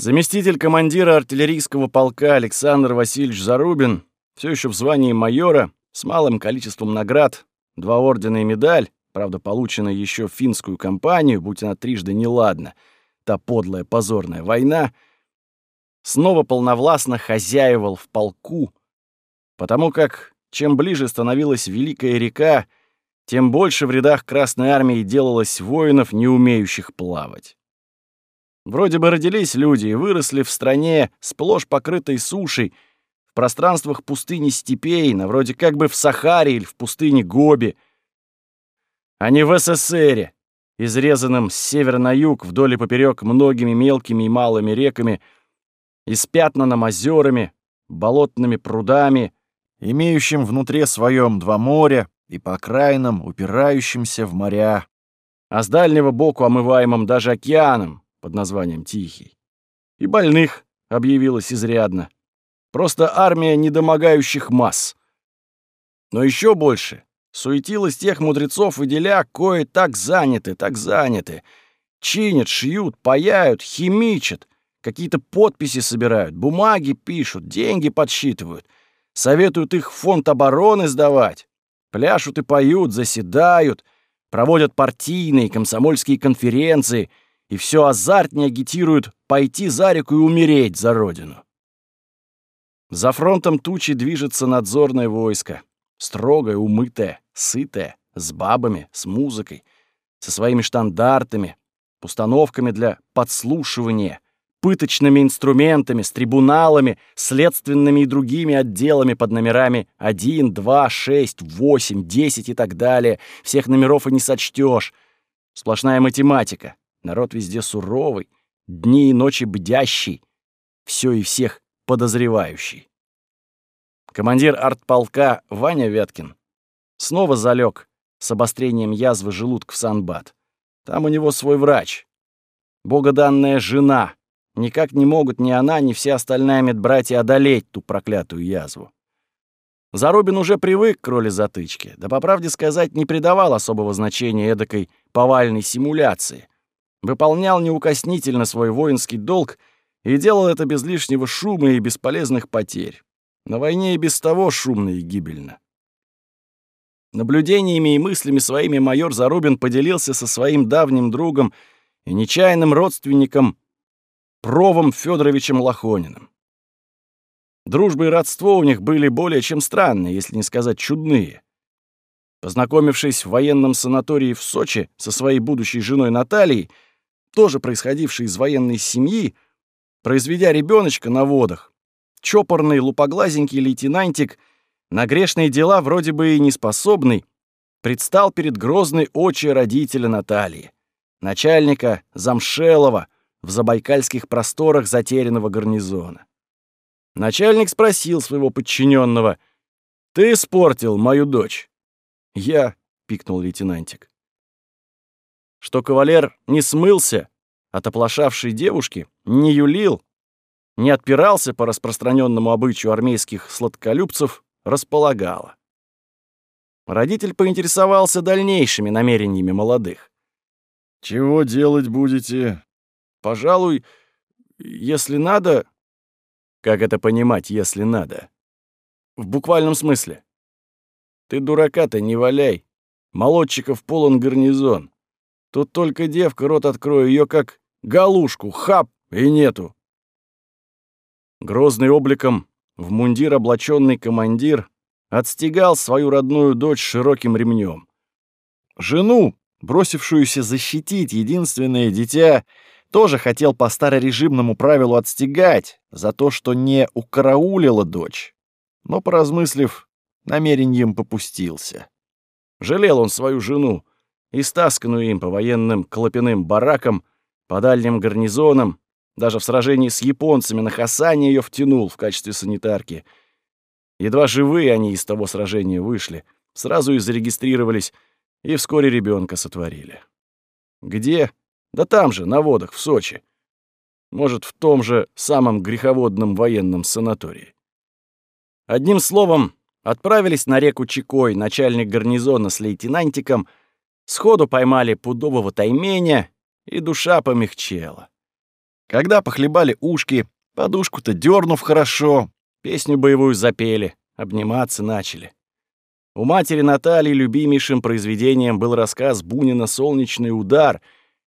Заместитель командира артиллерийского полка Александр Васильевич Зарубин, все еще в звании майора, с малым количеством наград, два ордена и медаль, правда, полученная еще в финскую кампанию, будь она трижды неладна, та подлая позорная война, снова полновластно хозяевал в полку, потому как чем ближе становилась Великая река, тем больше в рядах Красной Армии делалось воинов, не умеющих плавать. Вроде бы родились люди и выросли в стране, сплошь покрытой сушей, в пространствах пустыни степей, на вроде как бы в Сахаре или в пустыне Гоби, а не в СССРе, изрезанном с севера на юг вдоль и поперек многими мелкими и малыми реками, испятнанном озерами, болотными прудами, имеющим внутри своем два моря и по окраинам упирающимся в моря, а с дальнего боку омываемым даже океаном, под названием Тихий. И больных объявилось изрядно. Просто армия недомогающих масс. Но еще больше суетилось тех мудрецов и деля, кое так заняты, так заняты. Чинят, шьют, паяют, химичат, какие-то подписи собирают, бумаги пишут, деньги подсчитывают, советуют их в фонд обороны сдавать, пляшут и поют, заседают, проводят партийные, комсомольские конференции — и все азартнее агитируют пойти за реку и умереть за родину. За фронтом тучи движется надзорное войско, строгое, умытое, сытое, с бабами, с музыкой, со своими штандартами, установками для подслушивания, пыточными инструментами, с трибуналами, следственными и другими отделами под номерами 1, 2, 6, 8, 10 и так далее. Всех номеров и не сочтешь. Сплошная математика. Народ везде суровый, дни и ночи бдящий, все и всех подозревающий. Командир артполка Ваня Вяткин снова залег с обострением язвы желудка в Санбат. Там у него свой врач. Богоданная жена. Никак не могут ни она, ни все остальные медбратья одолеть ту проклятую язву. Зарубин уже привык к роли затычки, да, по правде сказать, не придавал особого значения эдакой повальной симуляции — выполнял неукоснительно свой воинский долг и делал это без лишнего шума и бесполезных потерь. На войне и без того шумно и гибельно. Наблюдениями и мыслями своими майор Зарубин поделился со своим давним другом и нечаянным родственником Провом Федоровичем Лохониным. Дружба и родство у них были более чем странные, если не сказать чудные. Познакомившись в военном санатории в Сочи со своей будущей женой Натальей, тоже происходивший из военной семьи, произведя ребеночка на водах, чопорный лупоглазенький лейтенантик, на грешные дела вроде бы и неспособный, предстал перед грозной очи родителя Натальи, начальника Замшелова в забайкальских просторах затерянного гарнизона. Начальник спросил своего подчиненного: «Ты испортил мою дочь?» «Я», — пикнул лейтенантик что кавалер не смылся от оплошавшей девушки, не юлил, не отпирался по распространенному обычаю армейских сладколюбцев, располагало. Родитель поинтересовался дальнейшими намерениями молодых. «Чего делать будете?» «Пожалуй, если надо...» «Как это понимать, если надо?» «В буквальном смысле. Ты дурака-то не валяй. Молодчиков полон гарнизон. Тут только девка рот открою, ее как галушку, хап, и нету. Грозный обликом, в мундир облаченный командир отстегал свою родную дочь широким ремнем. Жену, бросившуюся защитить единственное дитя, тоже хотел по старорежимному правилу отстегать за то, что не укараулила дочь. Но, поразмыслив, намерением попустился. Жалел он свою жену, истасканную им по военным клопяным баракам, по дальним гарнизонам, даже в сражении с японцами на Хасане ее втянул в качестве санитарки. Едва живые они из того сражения вышли, сразу и зарегистрировались, и вскоре ребенка сотворили. Где? Да там же, на водах, в Сочи. Может, в том же самом греховодном военном санатории. Одним словом, отправились на реку Чикой начальник гарнизона с лейтенантиком — Сходу поймали пудового тайменя, и душа помягчела. Когда похлебали ушки, подушку-то дернув хорошо, песню боевую запели, обниматься начали. У матери Натальи любимейшим произведением был рассказ Бунина «Солнечный удар»,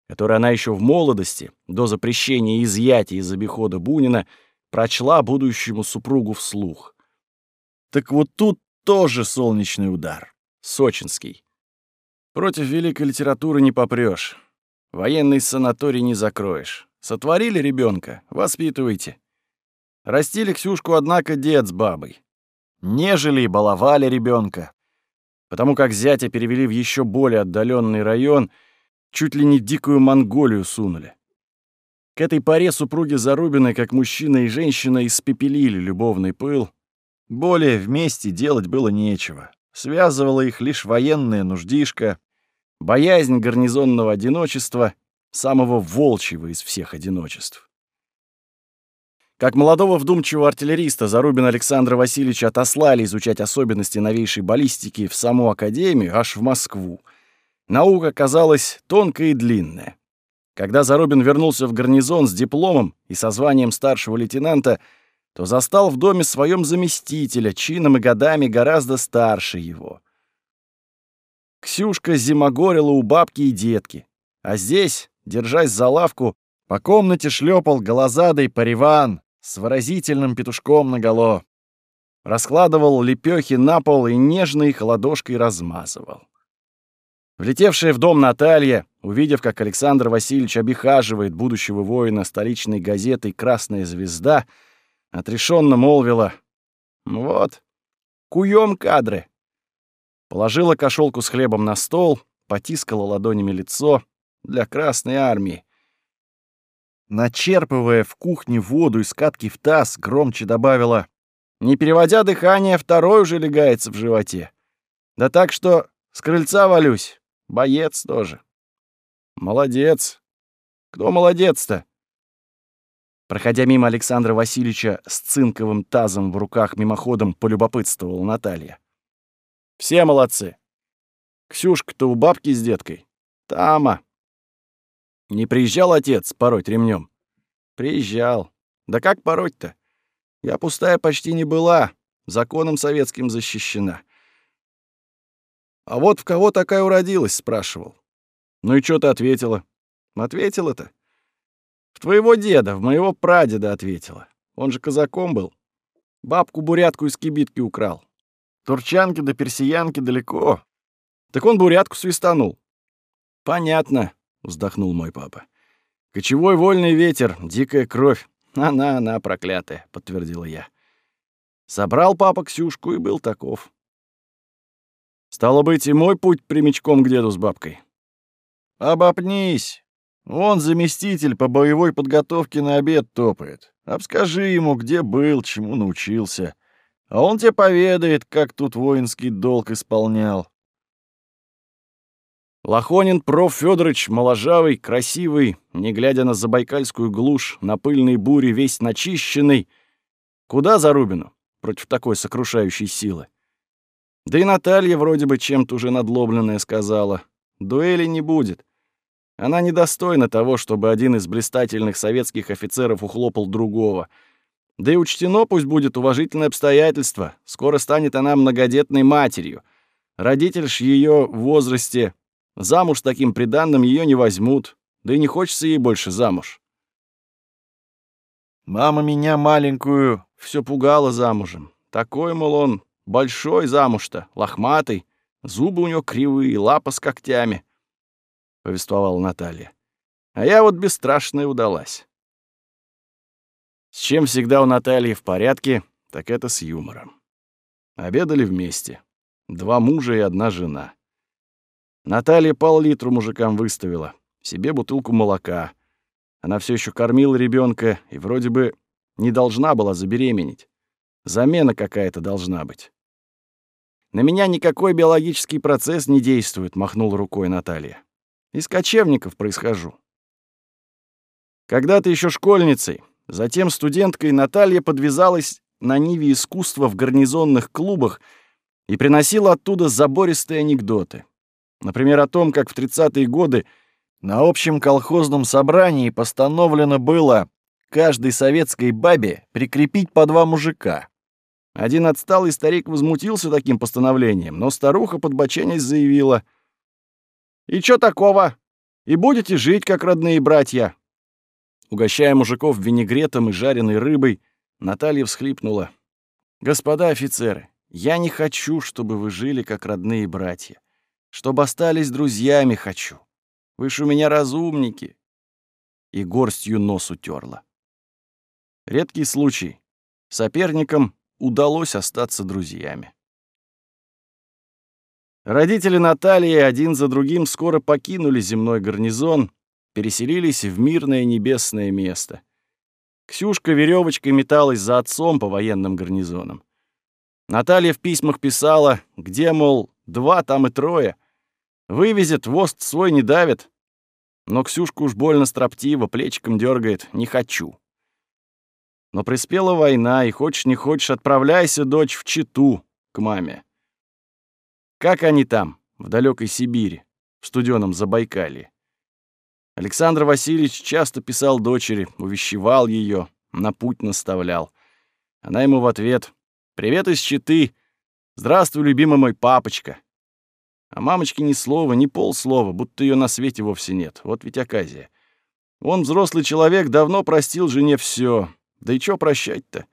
который она еще в молодости, до запрещения изъятия из обихода Бунина, прочла будущему супругу вслух. Так вот тут тоже солнечный удар. Сочинский. Против великой литературы не попрёшь. Военный санаторий не закроешь. Сотворили ребенка, воспитывайте. Растили Ксюшку, однако, дед с бабой. Нежели и баловали ребенка, потому как зятя перевели в еще более отдаленный район, чуть ли не дикую Монголию сунули. К этой поре супруги Зарубины, как мужчина и женщина, испепелили любовный пыл. Более вместе делать было нечего. Связывала их лишь военная нуждишка, боязнь гарнизонного одиночества, самого волчьего из всех одиночеств. Как молодого вдумчивого артиллериста Зарубин Александра Васильевича отослали изучать особенности новейшей баллистики в саму Академию, аж в Москву. Наука казалась тонкая и длинная. Когда Зарубин вернулся в гарнизон с дипломом и со званием старшего лейтенанта, то застал в доме своем заместителя, чином и годами гораздо старше его. Ксюшка зимогорила у бабки и детки, а здесь, держась за лавку, по комнате шлепал голозадый париван с выразительным петушком наголо. Раскладывал лепёхи на пол и нежно их ладошкой размазывал. Влетевшая в дом Наталья, увидев, как Александр Васильевич обихаживает будущего воина столичной газетой «Красная звезда», отрешенно молвила «Вот, куем кадры». Положила кошелку с хлебом на стол, потискала ладонями лицо для Красной армии. Начерпывая в кухне воду из катки в таз, громче добавила «Не переводя дыхание, второй уже легается в животе. Да так что с крыльца валюсь». Боец тоже. Молодец. Кто молодец-то? Проходя мимо Александра Васильевича с цинковым тазом в руках мимоходом полюбопытствовал Наталья. Все молодцы. Ксюшка-то у бабки с деткой. Тама. Не приезжал отец пороть ремнем? Приезжал. Да как пороть-то? Я пустая почти не была, законом советским защищена. «А вот в кого такая уродилась?» — спрашивал. «Ну и что ты ответила?» «Ответила-то?» «В твоего деда, в моего прадеда ответила. Он же казаком был. Бабку-бурятку из кибитки украл. Турчанки до персиянки далеко. Так он бурятку свистанул». «Понятно», — вздохнул мой папа. «Кочевой вольный ветер, дикая кровь. Она, она, проклятая», — подтвердила я. Собрал папа Ксюшку и был таков. Стало быть, и мой путь прямичком к деду с бабкой. Обопнись. Он заместитель по боевой подготовке на обед топает. Обскажи ему, где был, чему научился. А он тебе поведает, как тут воинский долг исполнял. Лохонин проф. Федорович, моложавый, красивый, не глядя на забайкальскую глушь, на пыльной буре весь начищенный. Куда за Рубину против такой сокрушающей силы? Да и Наталья вроде бы чем-то уже надлобленная сказала. Дуэли не будет. Она недостойна того, чтобы один из блистательных советских офицеров ухлопал другого. Да и учтено пусть будет уважительное обстоятельство. Скоро станет она многодетной матерью. Родитель ж ее в возрасте. Замуж таким приданным ее не возьмут. Да и не хочется ей больше замуж. Мама меня маленькую все пугала замужем. Такой, мол, он Большой замуж-то, лохматый, зубы у него кривые, лапа с когтями, — повествовала Наталья. А я вот бесстрашная удалась. С чем всегда у Натальи в порядке, так это с юмором. Обедали вместе. Два мужа и одна жена. Наталья пол-литру мужикам выставила, себе бутылку молока. Она все еще кормила ребенка и вроде бы не должна была забеременеть. Замена какая-то должна быть. На меня никакой биологический процесс не действует, махнул рукой Наталья. Из кочевников происхожу. Когда-то еще школьницей, затем студенткой Наталья подвязалась на ниве искусства в гарнизонных клубах и приносила оттуда забористые анекдоты. Например, о том, как в 30-е годы На общем колхозном собрании постановлено было каждой советской бабе прикрепить по два мужика. Один отсталый старик возмутился таким постановлением, но старуха, подбоченясь, заявила. «И чё такого? И будете жить, как родные братья?» Угощая мужиков винегретом и жареной рыбой, Наталья всхлипнула. «Господа офицеры, я не хочу, чтобы вы жили, как родные братья. Чтобы остались друзьями хочу. Вы ж у меня разумники». И горстью нос утерла. Редкий случай. Соперникам удалось остаться друзьями. Родители Натальи один за другим скоро покинули земной гарнизон, переселились в мирное небесное место. Ксюшка веревочкой металась за отцом по военным гарнизонам. Наталья в письмах писала, где, мол, два, там и трое. Вывезет, вост свой не давит. Но Ксюшка уж больно строптиво, плечиком дергает, не хочу. Но приспела война, и хочешь не хочешь, отправляйся, дочь, в Читу, к маме. Как они там, в далекой Сибири, в студеном Забайкалье? Александр Васильевич часто писал дочери, увещевал ее, на путь наставлял. Она ему в ответ «Привет из Читы! Здравствуй, любимый мой папочка!» А мамочке ни слова, ни полслова, будто ее на свете вовсе нет. Вот ведь оказия. Он, взрослый человек, давно простил жене все, да и чё прощать-то?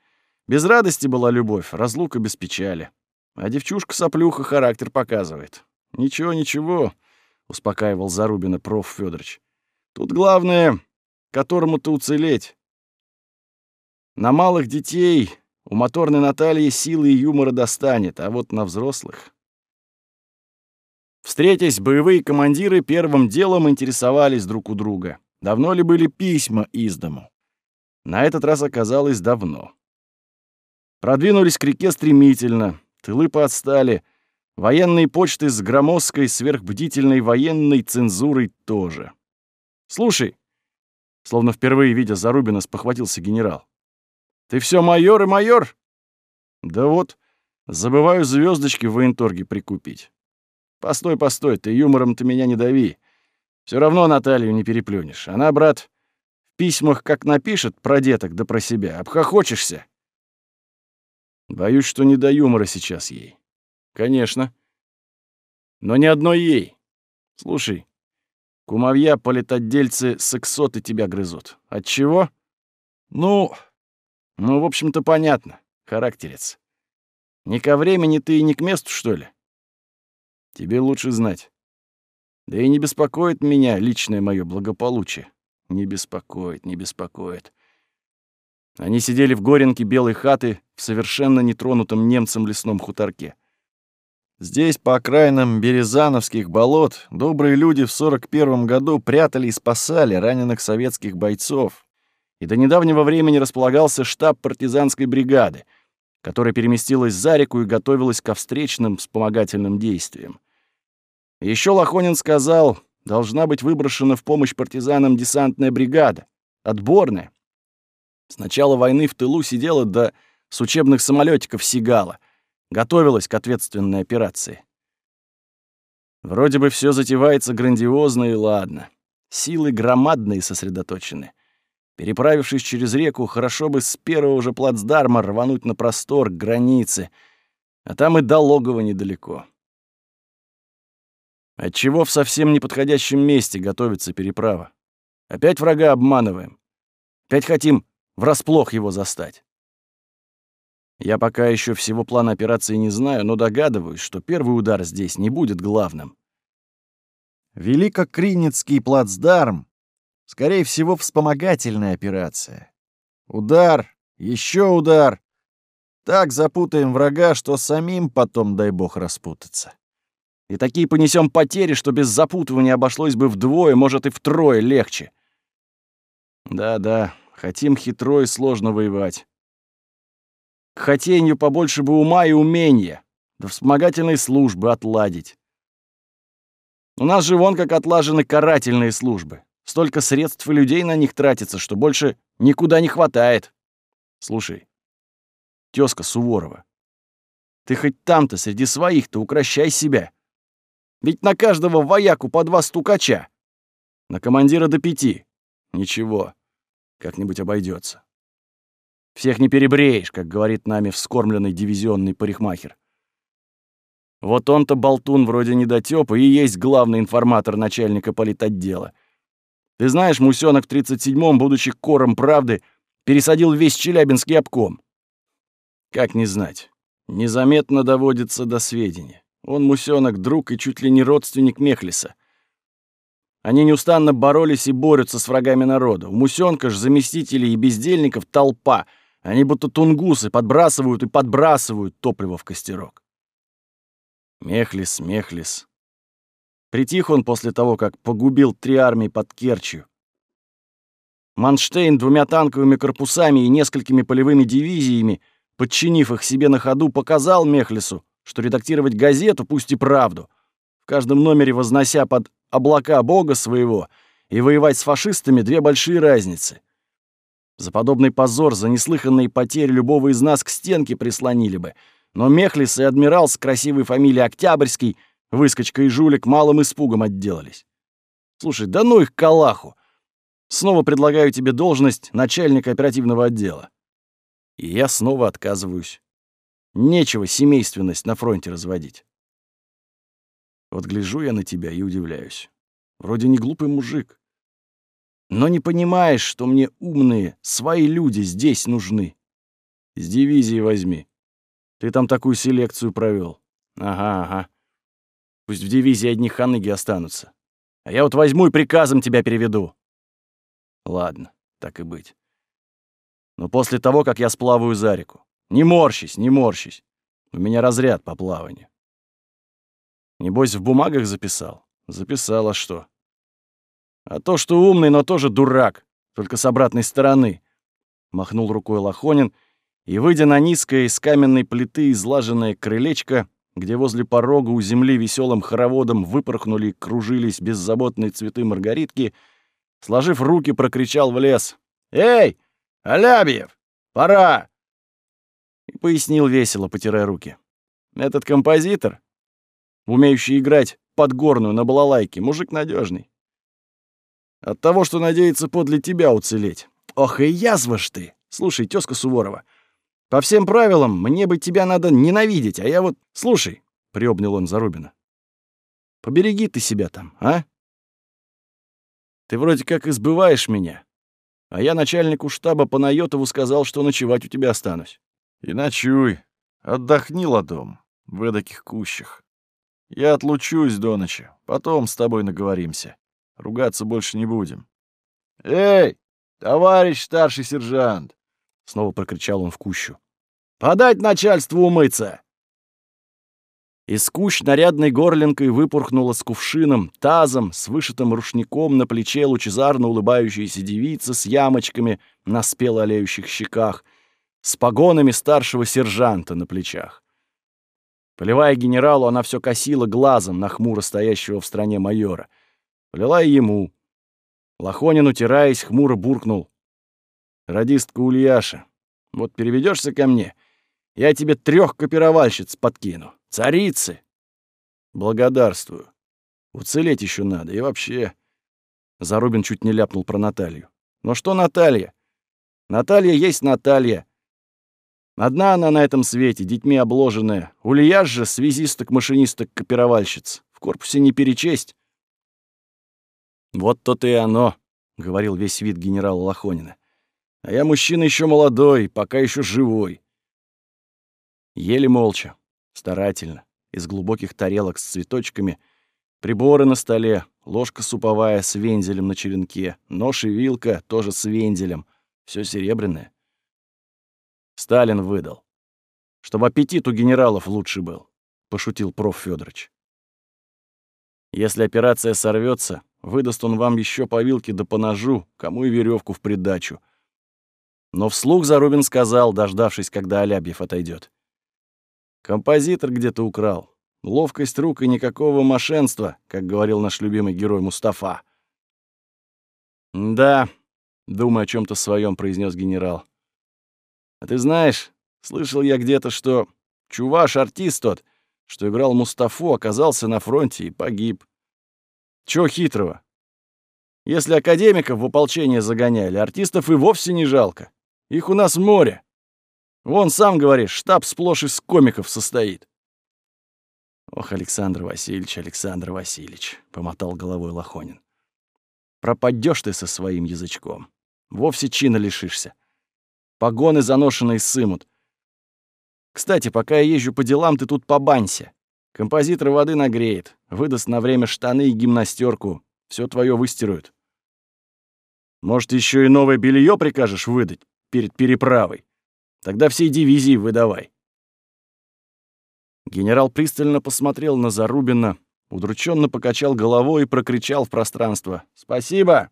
Без радости была любовь, разлука без печали. А девчушка-соплюха характер показывает. Ничего, ничего, успокаивал Зарубина проф. Федорович. Тут главное, которому-то уцелеть. На малых детей у моторной Натальи силы и юмора достанет, а вот на взрослых... Встретясь, боевые командиры первым делом интересовались друг у друга. Давно ли были письма из дому? На этот раз оказалось давно. Продвинулись к реке стремительно, тылы поотстали, военные почты с громоздкой сверхбдительной военной цензурой тоже. «Слушай», словно впервые видя Зарубина, спохватился генерал, «ты все майор и майор?» «Да вот, забываю звездочки в военторге прикупить». «Постой, постой, ты юмором-то меня не дави. Все равно Наталью не переплюнешь. Она, брат, письмах как напишет про деток да про себя, обхохочешься. Боюсь, что не до юмора сейчас ей. Конечно. Но ни одной ей. Слушай, кумовья политотдельцы сексоты тебя грызут. От чего? Ну, ну, в общем-то, понятно. Характерец. Не ко времени ты и не к месту, что ли? Тебе лучше знать. Да и не беспокоит меня личное мое благополучие. Не беспокоит, не беспокоит. Они сидели в горенке белой хаты в совершенно нетронутом немцем лесном хуторке. Здесь, по окраинам Березановских болот, добрые люди в 41 году прятали и спасали раненых советских бойцов. И до недавнего времени располагался штаб партизанской бригады, которая переместилась за реку и готовилась ко встречным вспомогательным действиям. Еще Лохонин сказал, должна быть выброшена в помощь партизанам десантная бригада. Отборная. С начала войны в тылу сидела до с учебных самолетиков сигала. Готовилась к ответственной операции. Вроде бы все затевается грандиозно и ладно. Силы громадные сосредоточены. Переправившись через реку, хорошо бы с первого же плацдарма рвануть на простор к границе, а там и до логова недалеко. Отчего в совсем неподходящем месте готовится переправа? Опять врага обманываем. Опять хотим врасплох его застать. Я пока еще всего плана операции не знаю, но догадываюсь, что первый удар здесь не будет главным. Великокринецкий плацдарм, скорее всего, вспомогательная операция. Удар, еще удар. Так запутаем врага, что самим потом, дай бог, распутаться. И такие понесем потери, что без запутывания обошлось бы вдвое, может, и втрое легче. Да-да, хотим хитро и сложно воевать. К хотению побольше бы ума и умения, да вспомогательной службы отладить. У нас же вон как отлажены карательные службы. Столько средств и людей на них тратится, что больше никуда не хватает. Слушай, тёзка Суворова, ты хоть там-то среди своих-то укращай себя. Ведь на каждого вояку по два стукача. На командира до пяти. Ничего, как-нибудь обойдется. Всех не перебреешь, как говорит нами вскормленный дивизионный парикмахер. Вот он-то болтун вроде недотёпа и есть главный информатор начальника политотдела. Ты знаешь, Мусёнок в 37-м, будучи кором правды, пересадил весь Челябинский обком. Как не знать? Незаметно доводится до сведения. Он, Мусёнок, друг и чуть ли не родственник Мехлиса. Они неустанно боролись и борются с врагами народа. У Мусёнка ж заместителей и бездельников толпа. Они будто тунгусы подбрасывают и подбрасывают топливо в костерок. Мехлис, Мехлис. Притих он после того, как погубил три армии под Керчью. Манштейн двумя танковыми корпусами и несколькими полевыми дивизиями, подчинив их себе на ходу, показал Мехлису, что редактировать газету, пусть и правду, в каждом номере вознося под облака бога своего и воевать с фашистами — две большие разницы. За подобный позор, за неслыханные потери любого из нас к стенке прислонили бы. Но Мехлис и адмирал с красивой фамилией Октябрьский, выскочка и жулик, малым испугом отделались. Слушай, да ну их калаху! Снова предлагаю тебе должность начальника оперативного отдела. И я снова отказываюсь. Нечего семейственность на фронте разводить. Вот гляжу я на тебя и удивляюсь. Вроде не глупый мужик. Но не понимаешь, что мне умные, свои люди здесь нужны. С дивизии возьми. Ты там такую селекцию провел. Ага, ага. Пусть в дивизии одни ханыги останутся. А я вот возьму и приказом тебя переведу. Ладно, так и быть. Но после того, как я сплаваю за реку. Не морщись, не морщись. У меня разряд по плаванию. Небось, в бумагах записал? Записал, а что? А то, что умный, но тоже дурак, только с обратной стороны. Махнул рукой Лохонин и, выйдя на низкое из каменной плиты излаженное крылечко, где возле порога у земли веселым хороводом выпорхнули и кружились беззаботные цветы маргаритки, сложив руки, прокричал в лес. «Эй, Алябьев, пора!» И пояснил весело, потирая руки. «Этот композитор, умеющий играть подгорную на балалайке, мужик надежный. От того, что надеется подле тебя уцелеть. Ох, и язва ж ты! Слушай, тёзка Суворова, по всем правилам мне бы тебя надо ненавидеть, а я вот... Слушай, — приобнял он Зарубина, — побереги ты себя там, а? Ты вроде как избываешь меня, а я начальнику штаба по Найотову сказал, что ночевать у тебя останусь. И ночуй, отдохни ладом в эдаких кущах. Я отлучусь до ночи, потом с тобой наговоримся. Ругаться больше не будем. «Эй, товарищ старший сержант!» — снова прокричал он в кущу. «Подать начальству умыться!» Из кущ нарядной горлинкой выпорхнула с кувшином, тазом, с вышитым рушником на плече лучезарно улыбающаяся девица с ямочками на спело олеющих щеках, с погонами старшего сержанта на плечах. Поливая генералу, она все косила глазом на хмуро стоящего в стране майора. Полила и ему. Лохонин, утираясь, хмуро буркнул. «Радистка Ульяша, вот переведешься ко мне, я тебе трех копировальщиц подкину. Царицы!» «Благодарствую. Уцелеть еще надо. И вообще...» Зарубин чуть не ляпнул про Наталью. «Но что Наталья? Наталья есть Наталья. Одна она на этом свете, детьми обложенная. Ульяш же связисток-машинисток-копировальщиц. В корпусе не перечесть. «Вот то-то и оно», — говорил весь вид генерала Лохонина. «А я мужчина еще молодой, пока еще живой». Еле молча, старательно, из глубоких тарелок с цветочками, приборы на столе, ложка суповая с вензелем на черенке, нож и вилка тоже с вензелем, все серебряное. Сталин выдал. Чтобы аппетит у генералов лучше был, пошутил проф. Федорович. Если операция сорвется, выдаст он вам еще по вилке да по ножу, кому и веревку в придачу. Но вслух Зарубин сказал, дождавшись, когда Алябьев отойдет. Композитор где-то украл. Ловкость рук и никакого мошенства, как говорил наш любимый герой Мустафа. «Да», — думая о чем то своем, произнес генерал. А ты знаешь, слышал я где-то, что чуваш, артист тот, что играл Мустафу, оказался на фронте и погиб. Чего хитрого? Если академиков в ополчение загоняли, артистов и вовсе не жалко. Их у нас море. Вон сам говоришь, штаб сплошь из комиков состоит. Ох, Александр Васильевич, Александр Васильевич, помотал головой Лохонин. Пропадешь ты со своим язычком. Вовсе чина лишишься. Погоны заношенные сымут. Кстати, пока я езжу по делам, ты тут побанься. Композитор воды нагреет, выдаст на время штаны и гимнастерку, все твое выстирают. Может, еще и новое белье прикажешь выдать перед переправой? Тогда всей дивизии выдавай. Генерал пристально посмотрел на Зарубина, удрученно покачал головой и прокричал в пространство. «Спасибо!»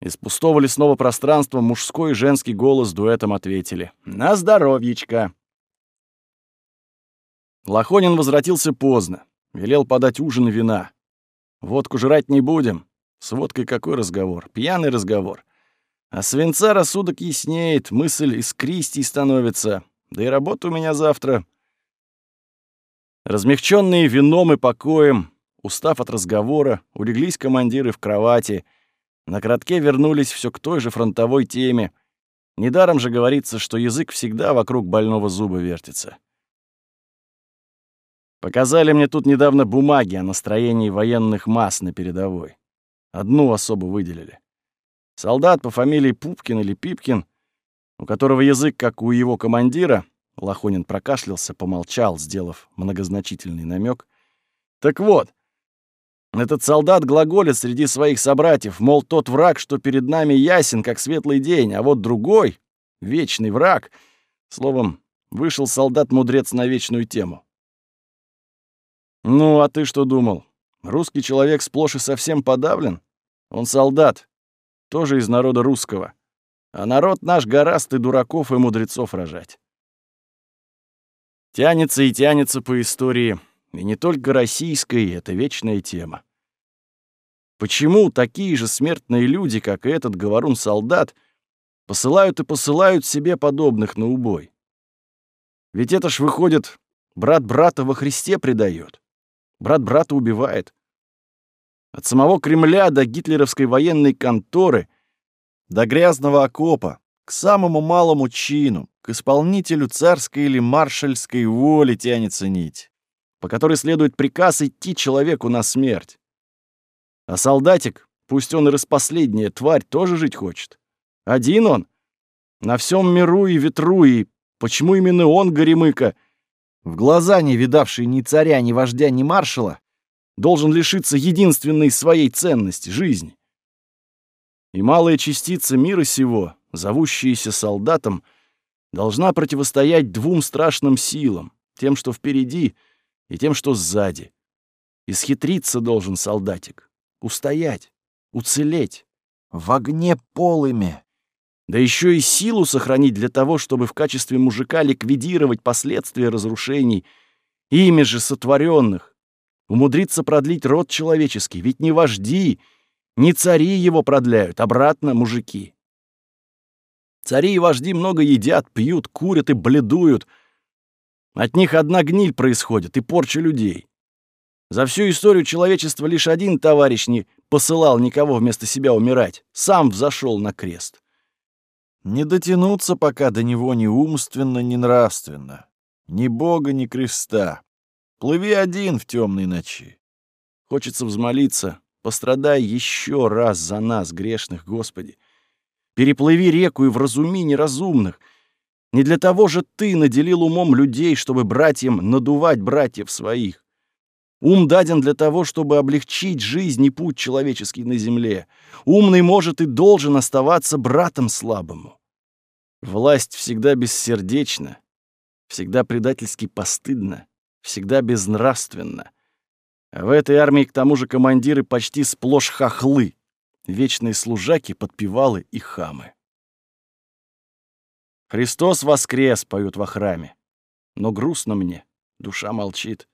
Из пустого лесного пространства мужской и женский голос дуэтом ответили. «На здоровьечко!» Лохонин возвратился поздно. Велел подать ужин и вина. Водку жрать не будем. С водкой какой разговор? Пьяный разговор. А свинца рассудок яснеет, мысль искристей становится. Да и работа у меня завтра. Размягченные вином и покоем, устав от разговора, улеглись командиры в кровати. На коротке вернулись все к той же фронтовой теме. Недаром же говорится, что язык всегда вокруг больного зуба вертится. Показали мне тут недавно бумаги о настроении военных масс на передовой. Одну особо выделили. Солдат по фамилии Пупкин или Пипкин, у которого язык, как у его командира, Лохонин прокашлялся, помолчал, сделав многозначительный намек. Так вот, этот солдат глаголит среди своих собратьев, мол, тот враг, что перед нами ясен, как светлый день, а вот другой, вечный враг, словом, вышел солдат-мудрец на вечную тему. «Ну, а ты что думал? Русский человек сплошь и совсем подавлен? Он солдат, тоже из народа русского. А народ наш гораст и дураков и мудрецов рожать. Тянется и тянется по истории, и не только российской, это вечная тема. Почему такие же смертные люди, как и этот говорун-солдат, посылают и посылают себе подобных на убой? Ведь это ж, выходит, брат брата во Христе предает. Брат брата убивает. От самого Кремля до гитлеровской военной конторы, до грязного окопа, к самому малому чину, к исполнителю царской или маршальской воли тянется нить, по которой следует приказ идти человеку на смерть. А солдатик, пусть он и распоследняя тварь, тоже жить хочет. Один он. На всем миру и ветру, и почему именно он, Горемыка, — в глаза не видавший ни царя, ни вождя, ни маршала, должен лишиться единственной своей ценности — жизни. И малая частица мира сего, зовущаяся солдатом, должна противостоять двум страшным силам, тем, что впереди, и тем, что сзади. Исхитриться должен солдатик, устоять, уцелеть, в огне полыми, да еще и силу сохранить для того, чтобы в качестве мужика ликвидировать последствия разрушений, ими же сотворенных, умудриться продлить род человеческий, ведь не вожди, не цари его продляют, обратно мужики. Цари и вожди много едят, пьют, курят и бледуют. От них одна гниль происходит и порча людей. За всю историю человечества лишь один товарищ не посылал никого вместо себя умирать, сам взошел на крест. Не дотянуться пока до него ни умственно, ни нравственно. Ни бога, ни креста. Плыви один в темной ночи. Хочется взмолиться, пострадай еще раз за нас, грешных, Господи. Переплыви реку и вразуми неразумных. Не для того же ты наделил умом людей, чтобы братьям надувать братьев своих. Ум даден для того, чтобы облегчить жизнь и путь человеческий на земле. Умный может и должен оставаться братом слабому. Власть всегда бессердечна, всегда предательски постыдна, всегда безнравственна. А в этой армии к тому же командиры почти сплошь хохлы, вечные служаки, подпевалы и хамы. «Христос воскрес!» — поют во храме. Но грустно мне, душа молчит.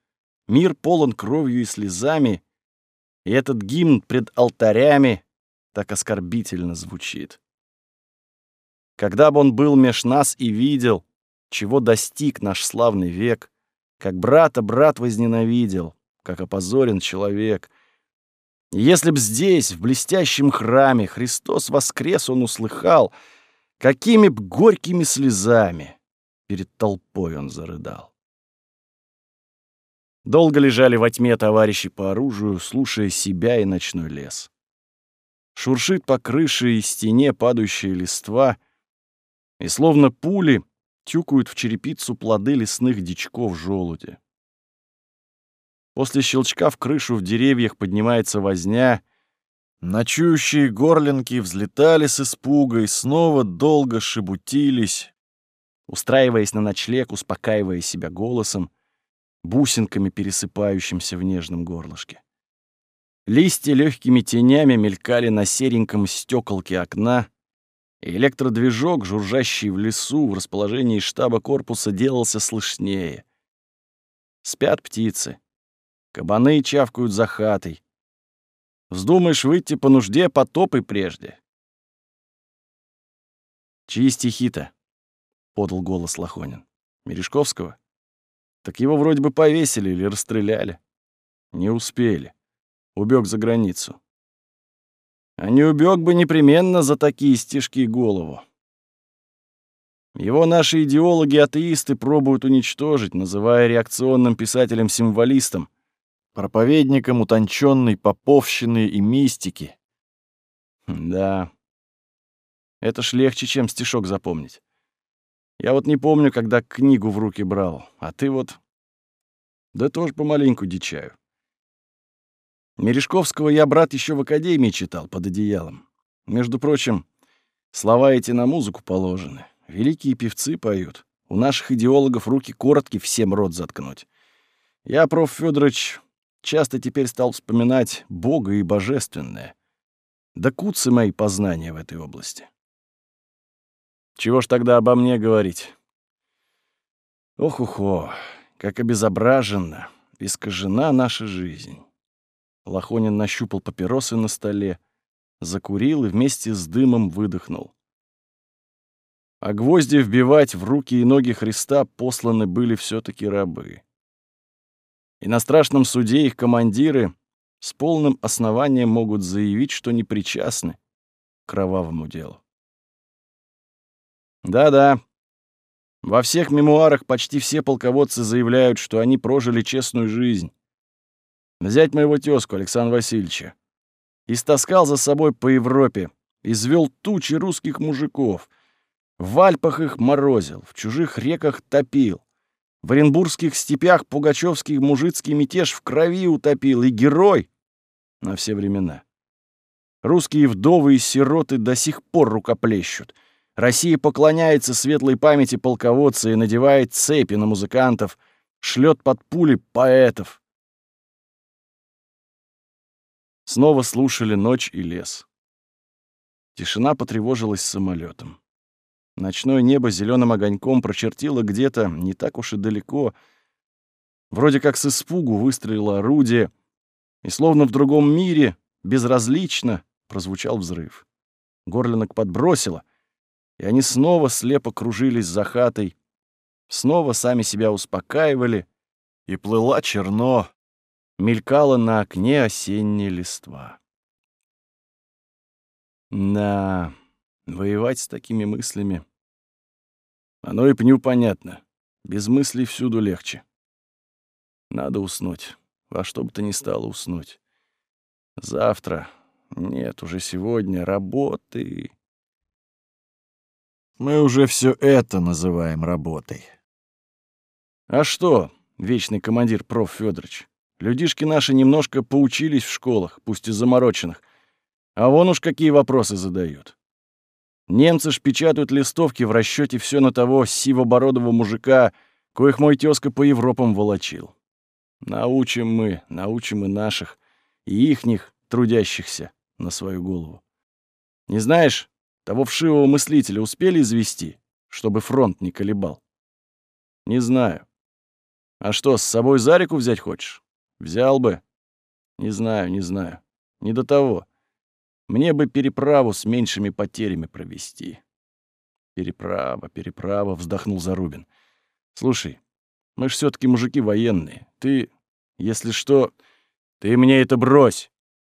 Мир полон кровью и слезами, и этот гимн пред алтарями так оскорбительно звучит. Когда бы он был меж нас и видел, чего достиг наш славный век, как брата брат возненавидел, как опозорен человек, Если б здесь, в блестящем храме, Христос воскрес, он услыхал, какими б горькими слезами перед толпой он зарыдал. Долго лежали во тьме товарищи по оружию, слушая себя и ночной лес. Шуршит по крыше и стене падающая листва, и словно пули тюкают в черепицу плоды лесных дичков желуди. После щелчка в крышу в деревьях поднимается возня. Ночующие горлинки взлетали с испуга и снова долго шебутились, устраиваясь на ночлег, успокаивая себя голосом, бусинками, пересыпающимся в нежном горлышке. Листья легкими тенями мелькали на сереньком стеколке окна, и электродвижок, жужжащий в лесу в расположении штаба корпуса, делался слышнее. Спят птицы. Кабаны чавкают за хатой. Вздумаешь выйти по нужде, потопай прежде. «Чьи стихи-то?» — подал голос Лохонин. «Мережковского? Так его вроде бы повесили или расстреляли. Не успели. Убег за границу. А не убег бы непременно за такие стишки голову. Его наши идеологи-атеисты пробуют уничтожить, называя реакционным писателем-символистом, проповедником утонченной поповщины и мистики. Да, это ж легче, чем стишок запомнить. Я вот не помню, когда книгу в руки брал, а ты вот... Да тоже помаленьку дичаю. Мережковского я, брат, еще в академии читал под одеялом. Между прочим, слова эти на музыку положены. Великие певцы поют. У наших идеологов руки короткие, всем рот заткнуть. Я, проф. Федорович, часто теперь стал вспоминать Бога и Божественное. Да куцы мои познания в этой области. Чего ж тогда обо мне говорить? Ох-ухо, как обезображена, искажена наша жизнь. Лохонин нащупал папиросы на столе, закурил и вместе с дымом выдохнул. А гвозди вбивать в руки и ноги Христа посланы были все таки рабы. И на страшном суде их командиры с полным основанием могут заявить, что не причастны к кровавому делу. Да-да. Во всех мемуарах почти все полководцы заявляют, что они прожили честную жизнь. Взять моего тезку Александра Васильевича. Истаскал за собой по Европе, извел тучи русских мужиков. В Альпах их морозил, в чужих реках топил. В Оренбургских степях пугачевский мужицкий мятеж в крови утопил, и герой на все времена. Русские вдовы и сироты до сих пор рукоплещут. Россия поклоняется светлой памяти полководца и надевает цепи на музыкантов, шлет под пули поэтов. Снова слушали ночь и лес. Тишина потревожилась самолетом. Ночное небо зеленым огоньком прочертило где-то не так уж и далеко. Вроде как с испугу выстрелило орудие, и словно в другом мире, безразлично, прозвучал взрыв. Горлинок подбросило, и они снова слепо кружились за хатой, снова сами себя успокаивали, и плыла черно, мелькала на окне осенняя листва. Да... Воевать с такими мыслями. Оно и пню понятно. Без мыслей всюду легче. Надо уснуть. Во что бы то ни стало уснуть. Завтра. Нет, уже сегодня. Работы. Мы уже все это называем работой. А что, вечный командир проф. Федорович? Людишки наши немножко поучились в школах, пусть и замороченных. А вон уж какие вопросы задают. Немцы ж печатают листовки в расчете все на того сивобородого мужика, коих мой тезка по Европам волочил. Научим мы, научим и наших, и ихних, трудящихся, на свою голову. Не знаешь, того вшивого мыслителя успели извести, чтобы фронт не колебал? Не знаю. А что, с собой Зарику взять хочешь? Взял бы. Не знаю, не знаю. Не до того. Мне бы переправу с меньшими потерями провести. Переправа, переправа, вздохнул Зарубин. Слушай, мы ж все таки мужики военные. Ты, если что, ты мне это брось.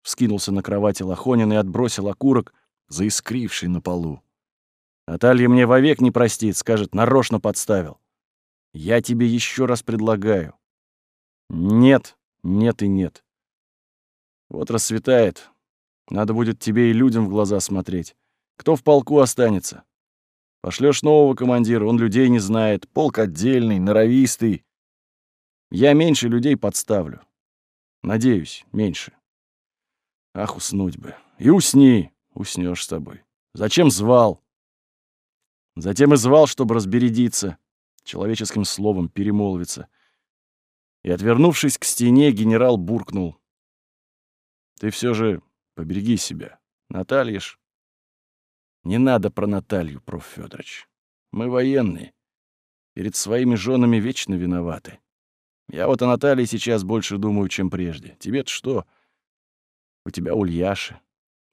вскинулся на кровати Лохонин и отбросил окурок, заискривший на полу. Наталья мне вовек не простит, скажет, нарочно подставил. Я тебе еще раз предлагаю. Нет, нет и нет. Вот рассветает. Надо будет тебе и людям в глаза смотреть. Кто в полку останется? Пошлешь нового командира, он людей не знает. Полк отдельный, норовистый. Я меньше людей подставлю. Надеюсь, меньше. Ах, уснуть бы. И усни. Уснешь с тобой. Зачем звал? Затем и звал, чтобы разбередиться, человеческим словом перемолвиться. И, отвернувшись к стене, генерал буркнул. Ты все же побереги себя. Наталья ж... Не надо про Наталью, проф. Федорович. Мы военные. Перед своими женами вечно виноваты. Я вот о Наталье сейчас больше думаю, чем прежде. Тебе-то что? У тебя Ульяша.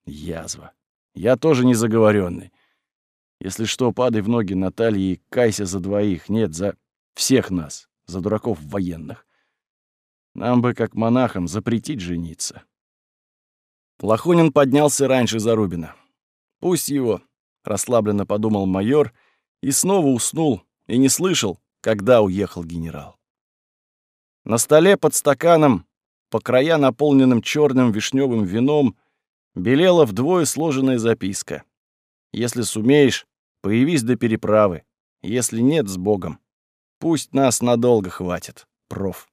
Язва. Я тоже не заговоренный. Если что, падай в ноги Натальи и кайся за двоих. Нет, за всех нас, за дураков военных. Нам бы, как монахам, запретить жениться. Лохонин поднялся раньше Зарубина. Пусть его, расслабленно подумал майор, и снова уснул, и не слышал, когда уехал генерал. На столе под стаканом, по края наполненным черным вишневым вином, белела вдвое сложенная записка. «Если сумеешь, появись до переправы. Если нет, с Богом. Пусть нас надолго хватит, проф».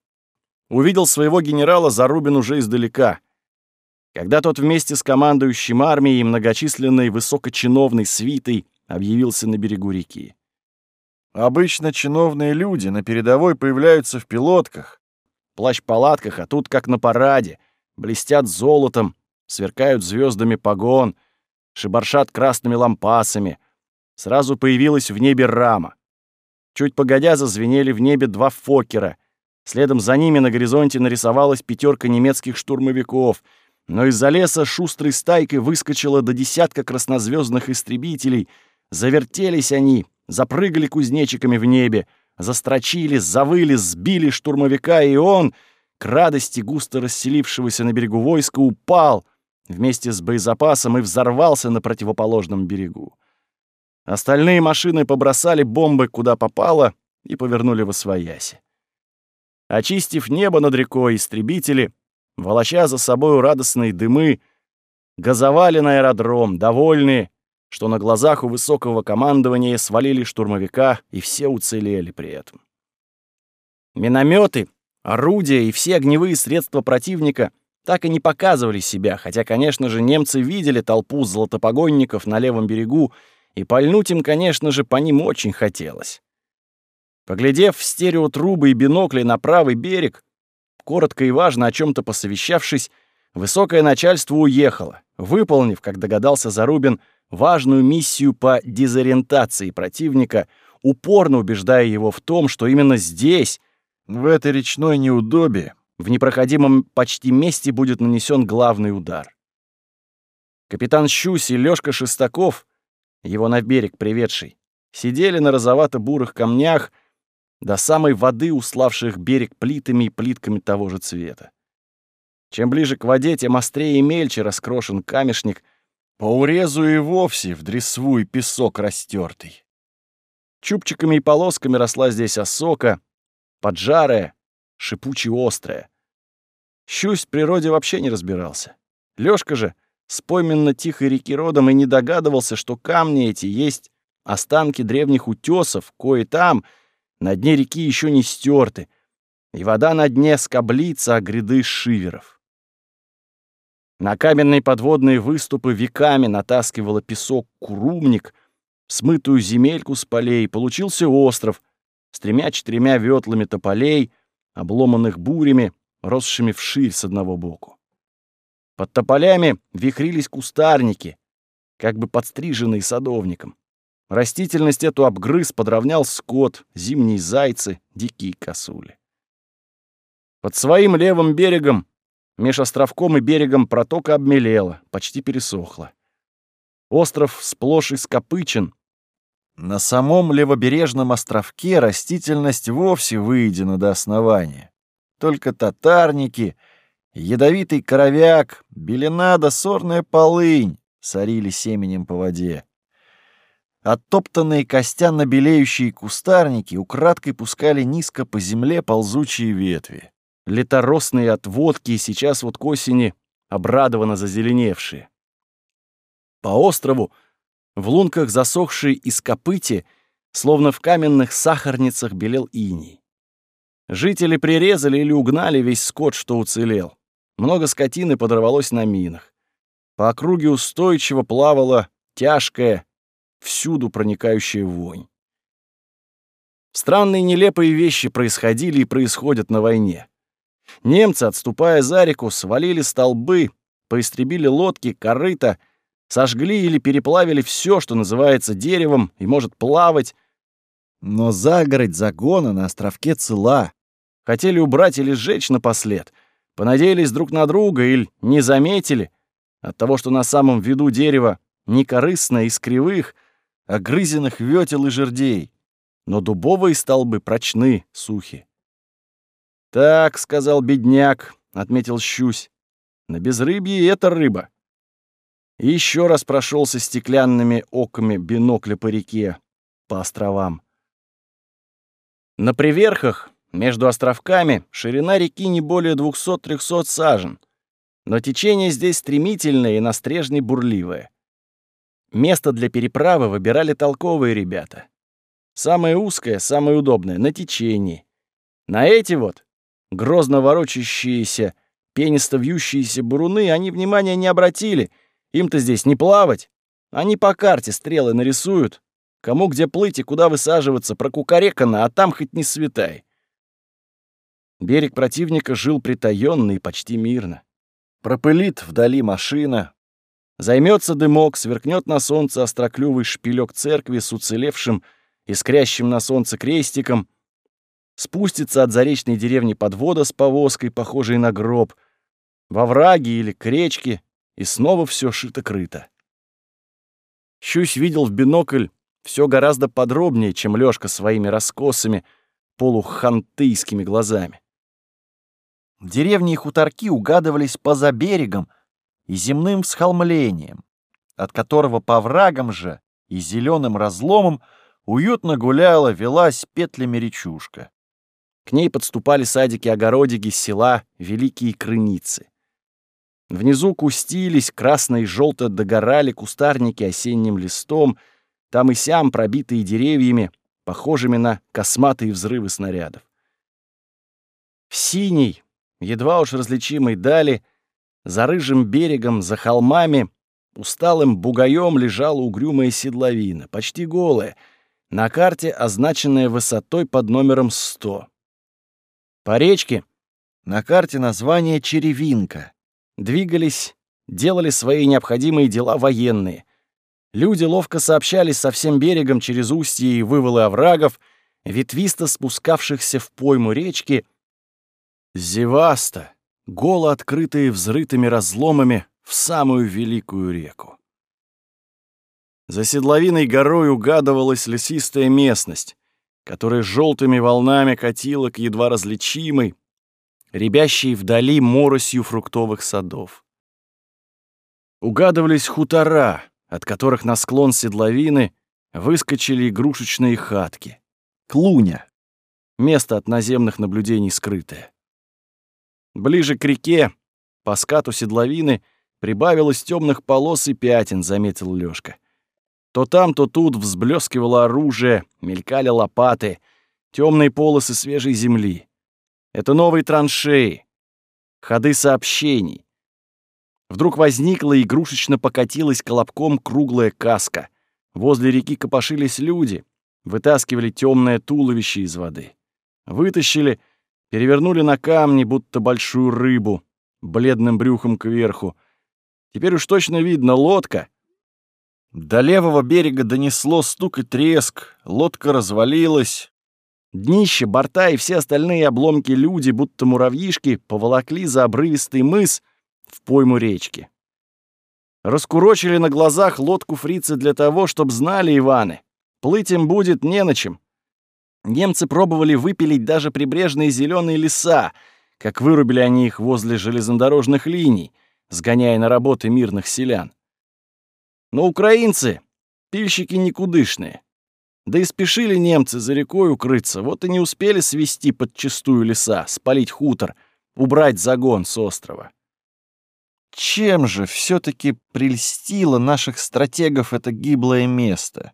Увидел своего генерала Зарубин уже издалека. Когда тот вместе с командующим армией и многочисленной высокочиновной свитой объявился на берегу реки. Обычно чиновные люди на передовой появляются в пилотках, плащ-палатках, а тут как на параде. Блестят золотом, сверкают звездами погон, шибаршат красными лампасами. Сразу появилась в небе рама. Чуть погодя зазвенели в небе два фокера. Следом за ними на горизонте нарисовалась пятерка немецких штурмовиков, но из-за леса шустрой стайкой выскочила до десятка краснозвездных истребителей. Завертелись они, запрыгали кузнечиками в небе — застрочили, завыли, сбили штурмовика, и он, к радости густо расселившегося на берегу войска, упал вместе с боезапасом и взорвался на противоположном берегу. Остальные машины побросали бомбы куда попало и повернули в освояси. Очистив небо над рекой, истребители, волоча за собою радостные дымы, газовали на аэродром, довольные, что на глазах у высокого командования свалили штурмовика, и все уцелели при этом. Минометы, орудия и все огневые средства противника так и не показывали себя, хотя, конечно же, немцы видели толпу золотопогонников на левом берегу, и пальнуть им, конечно же, по ним очень хотелось. Поглядев в стереотрубы и бинокли на правый берег, коротко и важно о чем то посовещавшись, высокое начальство уехало, выполнив, как догадался Зарубин, важную миссию по дезориентации противника, упорно убеждая его в том, что именно здесь, в этой речной неудобе, в непроходимом почти месте будет нанесен главный удар. Капитан Щусь и Лёшка Шестаков, его на берег приведший, сидели на розовато-бурых камнях до самой воды, уславших берег плитами и плитками того же цвета. Чем ближе к воде, тем острее и мельче раскрошен камешник, по урезу и вовсе в дресву и песок растертый. Чубчиками и полосками росла здесь осока, поджарая, шипуче-острая. Щусь в природе вообще не разбирался. Лёшка же с пойменно тихой реки родом и не догадывался, что камни эти есть останки древних утесов, кое там на дне реки еще не стерты, и вода на дне скоблится о гряды шиверов. На каменные подводные выступы веками натаскивала песок курумник, смытую земельку с полей, получился остров с тремя-четырьмя ветлами тополей, обломанных бурями, росшими вширь с одного боку. Под тополями вихрились кустарники, как бы подстриженные садовником. Растительность эту обгрыз подровнял скот, зимние зайцы, дикие косули. Под своим левым берегом Меж островком и берегом протока обмелела, почти пересохла. Остров сплошь ископычен. На самом левобережном островке растительность вовсе выедена до основания. Только татарники Ядовитый коровяк, белена да сорная полынь сорили семенем по воде. Оттоптанные костяно белеющие кустарники украдкой пускали низко по земле ползучие ветви. Леторосные отводки сейчас вот к осени обрадованно зазеленевшие. По острову, в лунках засохшей из копыти, словно в каменных сахарницах белел иней. Жители прирезали или угнали весь скот, что уцелел. Много скотины подорвалось на минах. По округе устойчиво плавала тяжкая, всюду проникающая вонь. Странные нелепые вещи происходили и происходят на войне. Немцы, отступая за реку, свалили столбы, поистребили лодки, корыта, сожгли или переплавили все, что называется деревом и может плавать. Но загородь загона на островке цела. Хотели убрать или сжечь напослед. Понадеялись друг на друга или не заметили от того, что на самом виду дерева не корыстное из кривых, огрызенных ветел и жердей, но дубовые столбы прочны, сухи. «Так», — сказал бедняк, — отметил Щусь, — «на безрыбье это рыба». И еще раз прошелся стеклянными оками бинокля по реке, по островам. На приверхах, между островками, ширина реки не более 200-300 сажен, но течение здесь стремительное и на стрежне бурливое. Место для переправы выбирали толковые ребята. Самое узкое, самое удобное — на течении. На эти вот, грозно ворочащиеся, пенисто вьющиеся буруны, они внимания не обратили. Им-то здесь не плавать. Они по карте стрелы нарисуют. Кому где плыть и куда высаживаться, прокукарекано, а там хоть не светай. Берег противника жил притаённо и почти мирно. Пропылит вдали машина, Займется дымок, сверкнет на солнце остроклювый шпилек церкви с уцелевшим, искрящим на солнце крестиком, спустится от заречной деревни подвода с повозкой, похожей на гроб, во враги или к речке, и снова все шито-крыто. Щусь видел в бинокль все гораздо подробнее, чем Лёшка своими раскосами, полухантыйскими глазами. Деревни и хуторки угадывались поза берегом, и земным всхолмлением, от которого по врагам же и зеленым разломам уютно гуляла, велась петлями речушка. К ней подступали садики-огородики села Великие Крыницы. Внизу кустились, красно и желто догорали кустарники осенним листом, там и сям пробитые деревьями, похожими на косматые взрывы снарядов. В синей, едва уж различимой дали, за рыжим берегом, за холмами, усталым бугаем лежала угрюмая седловина, почти голая, на карте означенная высотой под номером 100. По речке на карте название Черевинка. Двигались, делали свои необходимые дела военные. Люди ловко сообщались со всем берегом через устья и вывалы оврагов, ветвисто спускавшихся в пойму речки. Зеваста, голо открытые взрытыми разломами в самую великую реку. За седловиной горой угадывалась лесистая местность, которая желтыми волнами катила к едва различимой, рябящей вдали моросью фруктовых садов. Угадывались хутора, от которых на склон седловины выскочили игрушечные хатки. Клуня. Место от наземных наблюдений скрытое. Ближе к реке, по скату седловины, прибавилось темных полос и пятен, заметил Лёшка. То там, то тут взблескивало оружие, мелькали лопаты, темные полосы свежей земли. Это новые траншеи, ходы сообщений. Вдруг возникла и игрушечно покатилась колобком круглая каска. Возле реки копошились люди, вытаскивали темное туловище из воды. Вытащили — перевернули на камни, будто большую рыбу, бледным брюхом кверху. Теперь уж точно видно лодка. До левого берега донесло стук и треск, лодка развалилась. Днище, борта и все остальные обломки люди, будто муравьишки, поволокли за обрывистый мыс в пойму речки. Раскурочили на глазах лодку фрицы для того, чтобы знали Иваны. Плыть им будет не на чем. Немцы пробовали выпилить даже прибрежные зеленые леса, как вырубили они их возле железнодорожных линий, сгоняя на работы мирных селян. Но украинцы — пильщики никудышные. Да и спешили немцы за рекой укрыться, вот и не успели свести подчистую леса, спалить хутор, убрать загон с острова. Чем же все таки прельстило наших стратегов это гиблое место?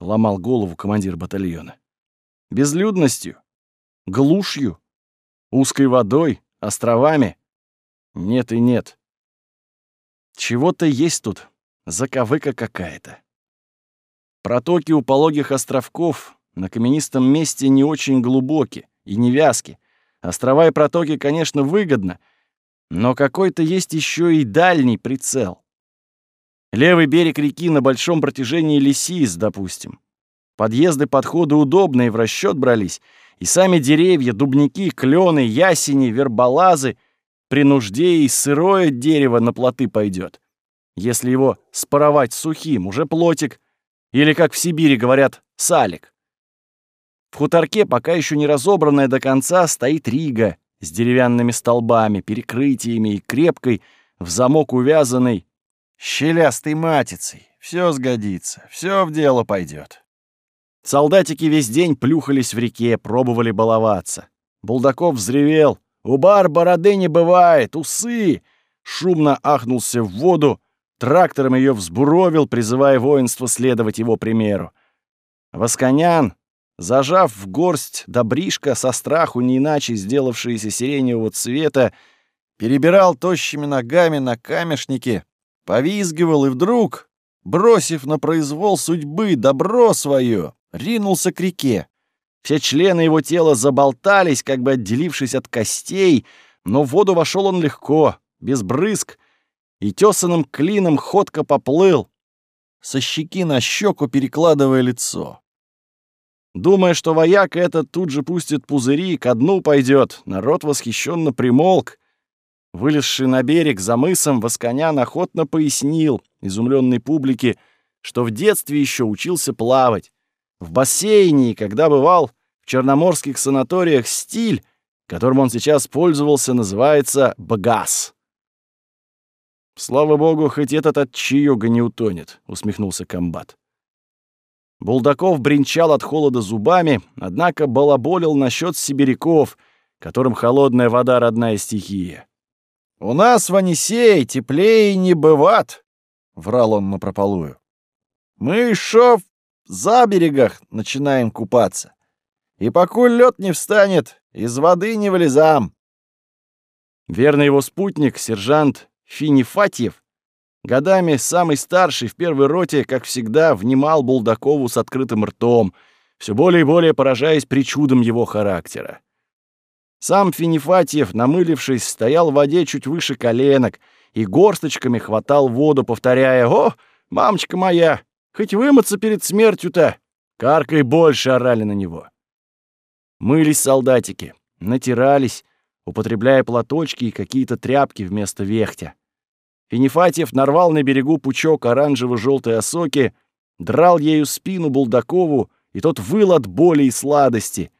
Ломал голову командир батальона. Безлюдностью? Глушью? Узкой водой? Островами? Нет и нет. Чего-то есть тут, заковыка какая-то. Протоки у пологих островков на каменистом месте не очень глубоки и не вязки. Острова и протоки, конечно, выгодно, но какой-то есть еще и дальний прицел. Левый берег реки на большом протяжении Лисис, допустим. Подъезды, подходы удобные, в расчет брались, и сами деревья, дубники, клены, ясени, верболазы при нужде и сырое дерево на плоты пойдет. Если его споровать сухим, уже плотик, или, как в Сибири говорят, салик. В хуторке, пока еще не разобранная до конца, стоит рига с деревянными столбами, перекрытиями и крепкой, в замок увязанной, щелястой матицей. Все сгодится, все в дело пойдет. Солдатики весь день плюхались в реке, пробовали баловаться. Булдаков взревел. «У бар бороды не бывает, усы!» Шумно ахнулся в воду, Трактором ее взбуровил, призывая воинство следовать его примеру. Восконян, зажав в горсть добришка со страху не иначе сделавшиеся сиреневого цвета, перебирал тощими ногами на камешнике, повизгивал и вдруг, бросив на произвол судьбы добро свое, ринулся к реке. Все члены его тела заболтались, как бы отделившись от костей, но в воду вошел он легко, без брызг, и тесаным клином ходко поплыл, со щеки на щеку перекладывая лицо. Думая, что вояк этот тут же пустит пузыри, ко дну пойдет, народ восхищенно примолк. Вылезший на берег за мысом, Восконян охотно пояснил изумленной публике, что в детстве еще учился плавать. В бассейне, когда бывал в черноморских санаториях, стиль, которым он сейчас пользовался, называется «багас». «Слава богу, хоть этот от чаёга не утонет», — усмехнулся комбат. Булдаков бренчал от холода зубами, однако балаболил насчет сибиряков, которым холодная вода — родная стихия. «У нас в Анисее теплее не бывает», — врал он напропалую. «Мы в заберегах начинаем купаться. И покуль лед не встанет, из воды не вылезам». Верный его спутник, сержант Финифатьев, годами самый старший в первой роте, как всегда, внимал Булдакову с открытым ртом, все более и более поражаясь причудам его характера. Сам Финифатьев, намылившись, стоял в воде чуть выше коленок и горсточками хватал воду, повторяя «О, мамочка моя, хоть вымыться перед смертью-то!» Каркой больше орали на него. Мылись солдатики, натирались, употребляя платочки и какие-то тряпки вместо вехтя. Финифатьев нарвал на берегу пучок оранжево-желтой осоки, драл ею спину Булдакову, и тот выл от боли и сладости.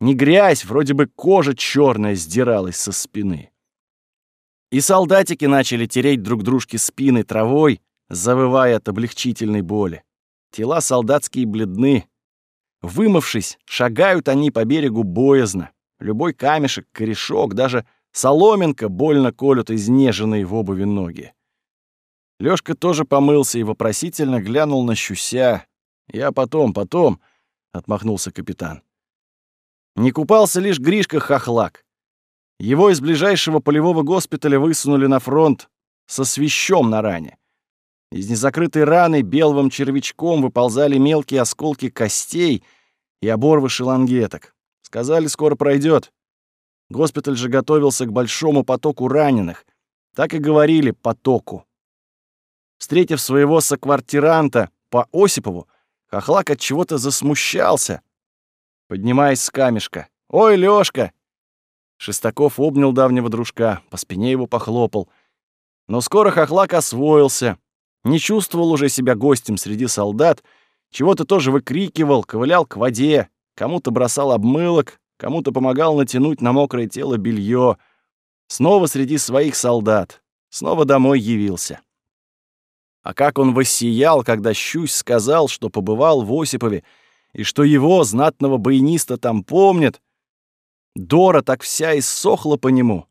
Не грязь, вроде бы кожа черная сдиралась со спины. И солдатики начали тереть друг дружке спины травой, завывая от облегчительной боли. Тела солдатские бледны. Вымывшись, шагают они по берегу боязно. Любой камешек, корешок, даже соломинка больно колют изнеженные в обуви ноги. Лёшка тоже помылся и вопросительно глянул на Щуся. «Я потом, потом», — отмахнулся капитан. Не купался лишь Гришка Хохлак. Его из ближайшего полевого госпиталя высунули на фронт со свищом на ране. Из незакрытой раны белым червячком выползали мелкие осколки костей и оборвы шелангеток. Сказали, скоро пройдет. Госпиталь же готовился к большому потоку раненых. Так и говорили «потоку». Встретив своего соквартиранта по Осипову, Хохлак от чего-то засмущался, поднимаясь с камешка. «Ой, Лёшка!» Шестаков обнял давнего дружка, по спине его похлопал. Но скоро Хохлак освоился, не чувствовал уже себя гостем среди солдат, чего-то тоже выкрикивал, ковылял к воде, Кому-то бросал обмылок, кому-то помогал натянуть на мокрое тело белье — Снова среди своих солдат. Снова домой явился. А как он воссиял, когда Щусь сказал, что побывал в Осипове, и что его, знатного баяниста, там помнят. Дора так вся иссохла по нему.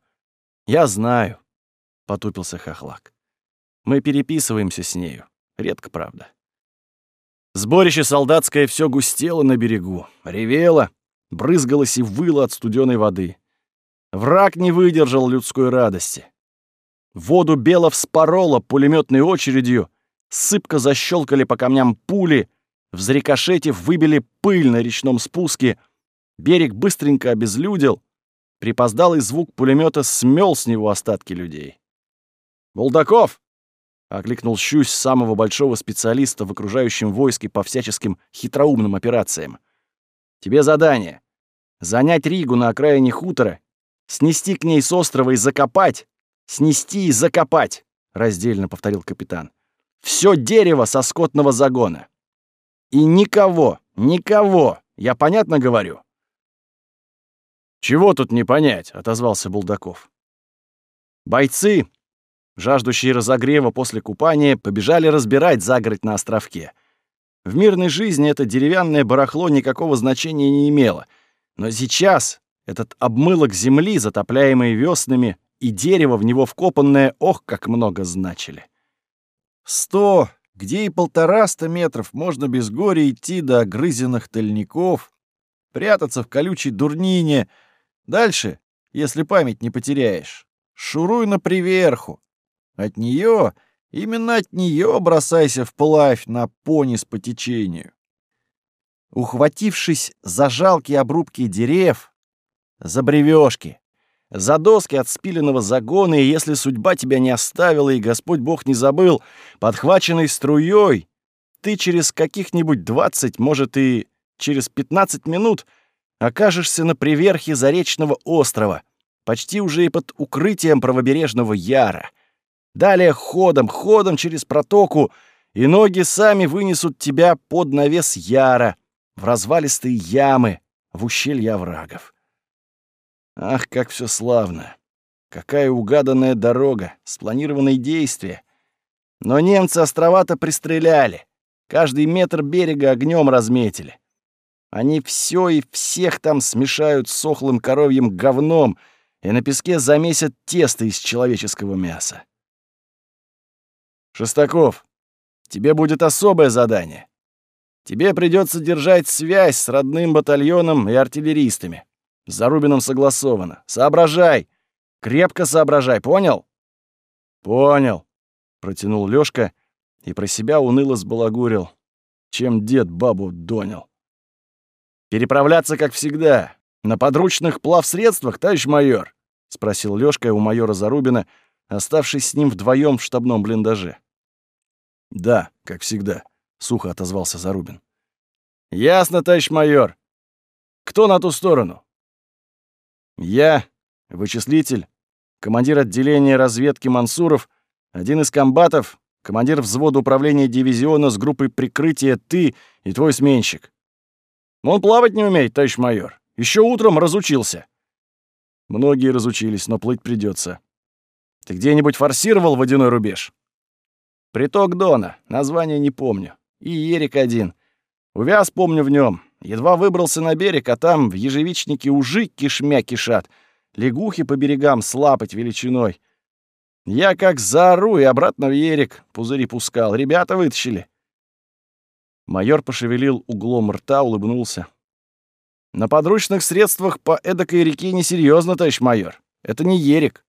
Я знаю, — потупился Хохлак. Мы переписываемся с нею. Редко, правда. Сборище солдатское все густело на берегу, ревело, брызгалось и выло от студеной воды. Враг не выдержал людской радости. Воду бело вспороло пулеметной очередью, сыпко защелкали по камням пули, взрикошетив, выбили пыль на речном спуске, берег быстренько обезлюдил, припоздалый звук пулемета смел с него остатки людей. «Булдаков!» — окликнул Щусь самого большого специалиста в окружающем войске по всяческим хитроумным операциям. «Тебе задание. Занять Ригу на окраине хутора, снести к ней с острова и закопать, снести и закопать», — раздельно повторил капитан. «Всё дерево со скотного загона. И никого, никого, я понятно говорю?» «Чего тут не понять?» — отозвался Булдаков. «Бойцы, жаждущие разогрева после купания, побежали разбирать загородь на островке. В мирной жизни это деревянное барахло никакого значения не имело. Но сейчас этот обмылок земли, затопляемый веснами, и дерево в него вкопанное, ох, как много значили. Сто, где и полтораста метров можно без горя идти до огрызенных тальников, прятаться в колючей дурнине. Дальше, если память не потеряешь, шуруй на приверху, от нее, именно от нее бросайся вплавь на пони по течению. Ухватившись за жалкие обрубки дерев, за бревешки, за доски от спиленного загона, и если судьба тебя не оставила и Господь Бог не забыл, подхваченной струей, ты через каких-нибудь двадцать, может и через пятнадцать минут окажешься на приверхе Заречного острова, почти уже и под укрытием правобережного Яра. Далее ходом, ходом через протоку, и ноги сами вынесут тебя под навес яра, в развалистые ямы, в ущелья оврагов. Ах, как все славно! Какая угаданная дорога, спланированные действия. Но немцы острова-то пристреляли. Каждый метр берега огнем разметили. Они все и всех там смешают с сохлым коровьим говном и на песке замесят тесто из человеческого мяса. Шестаков, тебе будет особое задание. Тебе придется держать связь с родным батальоном и артиллеристами. С Зарубиным согласовано. Соображай! Крепко соображай, понял? Понял, протянул Лёшка и про себя уныло сбалагурил, чем дед бабу донял. Переправляться, как всегда, на подручных плавсредствах, товарищ майор? — спросил Лёшка у майора Зарубина, оставшись с ним вдвоем в штабном блиндаже. «Да, как всегда», — сухо отозвался Зарубин. «Ясно, товарищ майор. Кто на ту сторону?» «Я, вычислитель, командир отделения разведки Мансуров, один из комбатов, командир взвода управления дивизиона с группой прикрытия ты и твой сменщик. Он плавать не умеет, товарищ майор. Еще утром разучился». «Многие разучились, но плыть придется. Ты где-нибудь форсировал водяной рубеж?» Приток Дона, название не помню. И Ерик один. Увяз помню в нем. Едва выбрался на берег, а там в ежевичнике ужи кишмя кишат. Лягухи по берегам слапать величиной. Я как заору и обратно в Ерик пузыри пускал. Ребята вытащили. Майор пошевелил углом рта, улыбнулся. На подручных средствах по эдакой реке несерьезно, товарищ майор. Это не Ерик.